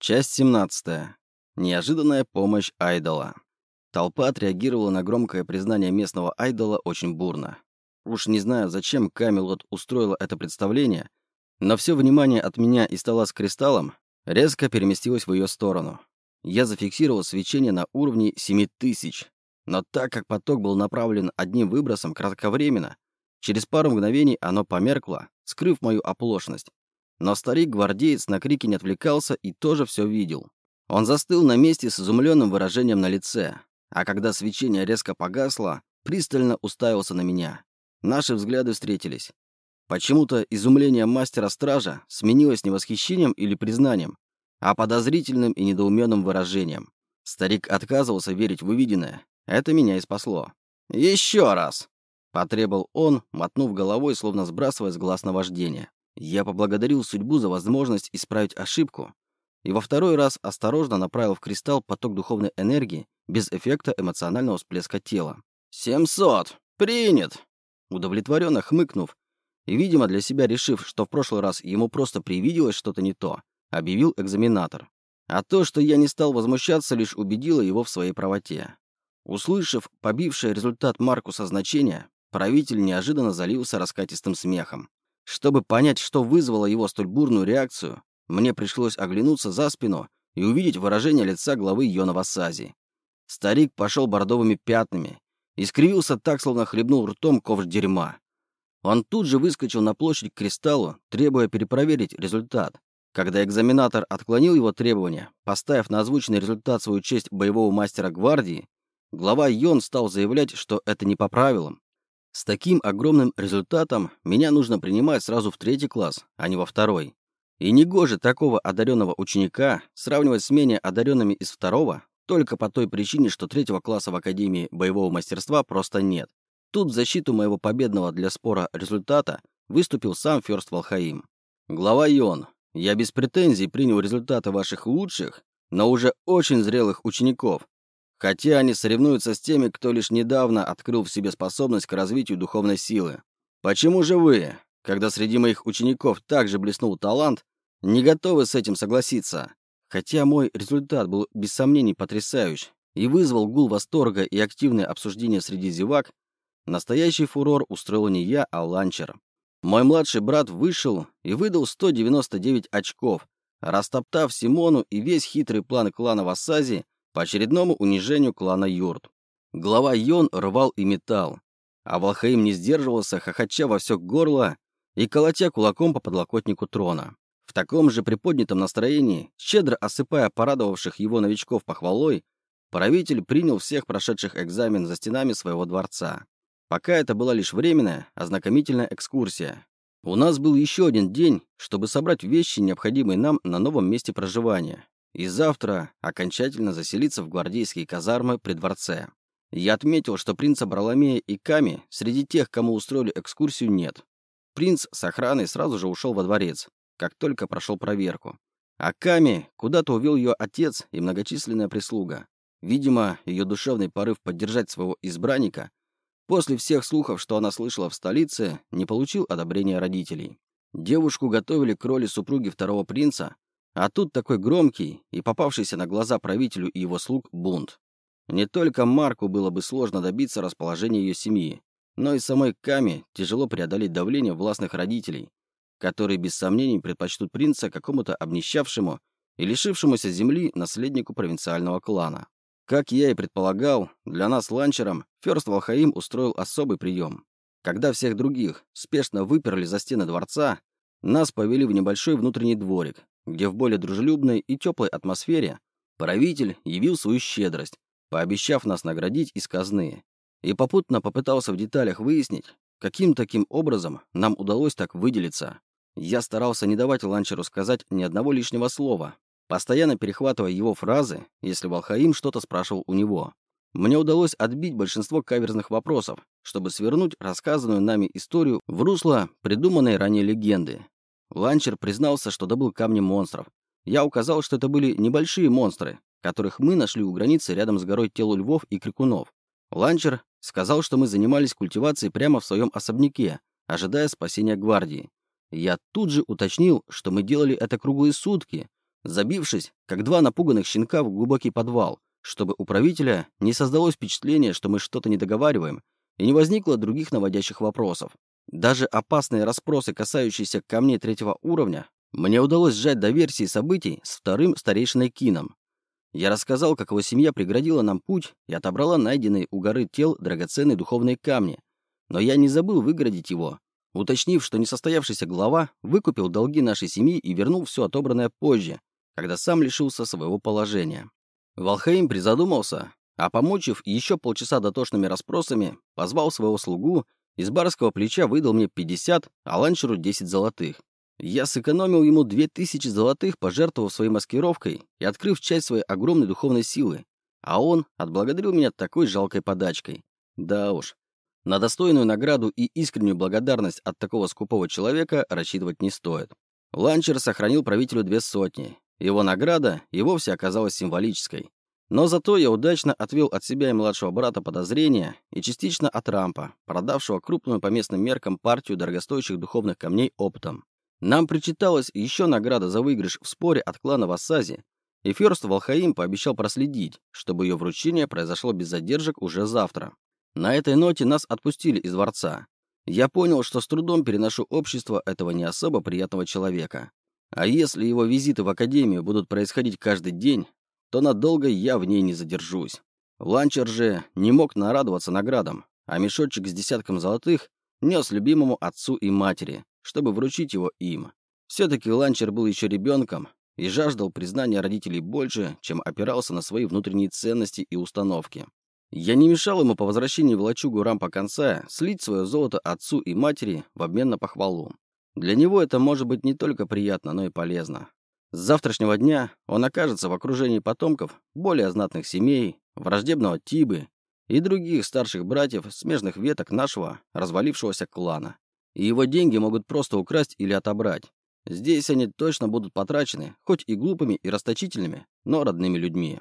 Часть 17. Неожиданная помощь айдола. Толпа отреагировала на громкое признание местного айдола очень бурно. Уж не знаю, зачем Камелот устроила это представление, но все внимание от меня и стола с кристаллом резко переместилось в ее сторону. Я зафиксировал свечение на уровне 7000, но так как поток был направлен одним выбросом кратковременно, через пару мгновений оно померкло, скрыв мою оплошность. Но старик-гвардеец на крики не отвлекался и тоже все видел. Он застыл на месте с изумленным выражением на лице, а когда свечение резко погасло, пристально уставился на меня. Наши взгляды встретились. Почему-то изумление мастера-стража сменилось не восхищением или признанием, а подозрительным и недоуменным выражением. Старик отказывался верить в увиденное. Это меня и спасло. «Еще раз!» — потребовал он, мотнув головой, словно сбрасывая с глаз наваждение. Я поблагодарил судьбу за возможность исправить ошибку и во второй раз осторожно направил в кристалл поток духовной энергии без эффекта эмоционального всплеска тела. «Семьсот! Принят!» Удовлетворенно хмыкнув и, видимо, для себя решив, что в прошлый раз ему просто привиделось что-то не то, объявил экзаменатор. А то, что я не стал возмущаться, лишь убедило его в своей правоте. Услышав побивший результат Маркуса значение, правитель неожиданно залился раскатистым смехом. Чтобы понять, что вызвало его столь бурную реакцию, мне пришлось оглянуться за спину и увидеть выражение лица главы Йонова Сази. Старик пошел бордовыми пятнами и скривился так, словно хлебнул ртом ковш дерьма. Он тут же выскочил на площадь к кристаллу, требуя перепроверить результат. Когда экзаменатор отклонил его требования, поставив на озвученный результат свою честь боевого мастера гвардии, глава Йон стал заявлять, что это не по правилам, с таким огромным результатом меня нужно принимать сразу в третий класс, а не во второй. И негоже такого одаренного ученика сравнивать с менее одаренными из второго только по той причине, что третьего класса в Академии боевого мастерства просто нет. Тут в защиту моего победного для спора результата выступил сам Ферст Валхаим. Глава Йон, я без претензий принял результаты ваших лучших, но уже очень зрелых учеников, Хотя они соревнуются с теми, кто лишь недавно открыл в себе способность к развитию духовной силы. Почему же вы, когда среди моих учеников также блеснул талант, не готовы с этим согласиться? Хотя мой результат был без сомнений потрясающий и вызвал гул восторга и активное обсуждение среди зевак, настоящий фурор устроил не я, а ланчер. Мой младший брат вышел и выдал 199 очков, растоптав Симону и весь хитрый план клана Вассази по очередному унижению клана Юрт. Глава Йон рвал и металл, а Валхаим не сдерживался, хохоча во все горло и колотя кулаком по подлокотнику трона. В таком же приподнятом настроении, щедро осыпая порадовавших его новичков похвалой, правитель принял всех прошедших экзамен за стенами своего дворца. Пока это была лишь временная, ознакомительная экскурсия. У нас был еще один день, чтобы собрать вещи, необходимые нам на новом месте проживания и завтра окончательно заселиться в гвардейские казармы при дворце. Я отметил, что принца Бароломея и Ками среди тех, кому устроили экскурсию, нет. Принц с охраной сразу же ушел во дворец, как только прошел проверку. А Ками куда-то увел ее отец и многочисленная прислуга. Видимо, ее душевный порыв поддержать своего избранника после всех слухов, что она слышала в столице, не получил одобрения родителей. Девушку готовили к роли супруги второго принца, а тут такой громкий и попавшийся на глаза правителю и его слуг бунт. Не только Марку было бы сложно добиться расположения ее семьи, но и самой Каме тяжело преодолеть давление властных родителей, которые без сомнений предпочтут принца какому-то обнищавшему и лишившемуся земли наследнику провинциального клана. Как я и предполагал, для нас ланчером Ферст Валхаим устроил особый прием. Когда всех других спешно выперли за стены дворца, нас повели в небольшой внутренний дворик, где в более дружелюбной и теплой атмосфере правитель явил свою щедрость, пообещав нас наградить из казны, и попутно попытался в деталях выяснить, каким таким образом нам удалось так выделиться. Я старался не давать ланчеру сказать ни одного лишнего слова, постоянно перехватывая его фразы, если Валхаим что-то спрашивал у него. Мне удалось отбить большинство каверзных вопросов, чтобы свернуть рассказанную нами историю в русло придуманной ранее легенды, Ланчер признался, что добыл камни монстров. Я указал, что это были небольшие монстры, которых мы нашли у границы рядом с горой тел львов и крикунов. Ланчер сказал, что мы занимались культивацией прямо в своем особняке, ожидая спасения гвардии. Я тут же уточнил, что мы делали это круглые сутки, забившись, как два напуганных щенка в глубокий подвал, чтобы у правителя не создалось впечатление, что мы что-то не договариваем, и не возникло других наводящих вопросов. Даже опасные расспросы, касающиеся камней третьего уровня, мне удалось сжать до версии событий с вторым старейшиной Кином. Я рассказал, как его семья преградила нам путь и отобрала найденные у горы тел драгоценные духовные камни. Но я не забыл выградить его, уточнив, что несостоявшийся глава выкупил долги нашей семьи и вернул все отобранное позже, когда сам лишился своего положения. Валхейм призадумался, а помучив еще полчаса дотошными расспросами, позвал своего слугу, из барского плеча выдал мне 50, а ланчеру 10 золотых. Я сэкономил ему 2000 золотых, пожертвовав своей маскировкой и открыв часть своей огромной духовной силы, а он отблагодарил меня такой жалкой подачкой. Да уж, на достойную награду и искреннюю благодарность от такого скупого человека рассчитывать не стоит. Ланчер сохранил правителю две сотни. Его награда и вовсе оказалась символической. Но зато я удачно отвел от себя и младшего брата подозрения и частично от Рампа, продавшего крупную по местным меркам партию дорогостоящих духовных камней оптом. Нам причиталась еще награда за выигрыш в споре от клана Вассази, и Ферст Валхаим пообещал проследить, чтобы ее вручение произошло без задержек уже завтра. На этой ноте нас отпустили из дворца. Я понял, что с трудом переношу общество этого не особо приятного человека. А если его визиты в академию будут происходить каждый день, то надолго я в ней не задержусь. Ланчер же не мог нарадоваться наградам, а мешочек с десятком золотых нес любимому отцу и матери, чтобы вручить его им. Все-таки Ланчер был еще ребенком и жаждал признания родителей больше, чем опирался на свои внутренние ценности и установки. Я не мешал ему по возвращении в лачугу рампа конца слить свое золото отцу и матери в обмен на похвалу. Для него это может быть не только приятно, но и полезно. С завтрашнего дня он окажется в окружении потомков более знатных семей, враждебного Тибы и других старших братьев смежных веток нашего развалившегося клана и его деньги могут просто украсть или отобрать. Здесь они точно будут потрачены, хоть и глупыми и расточительными, но родными людьми.